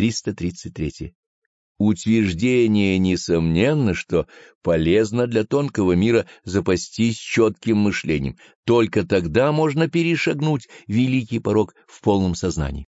333. Утверждение несомненно, что полезно для тонкого мира запастись четким мышлением, только тогда можно перешагнуть великий порог в полном сознании.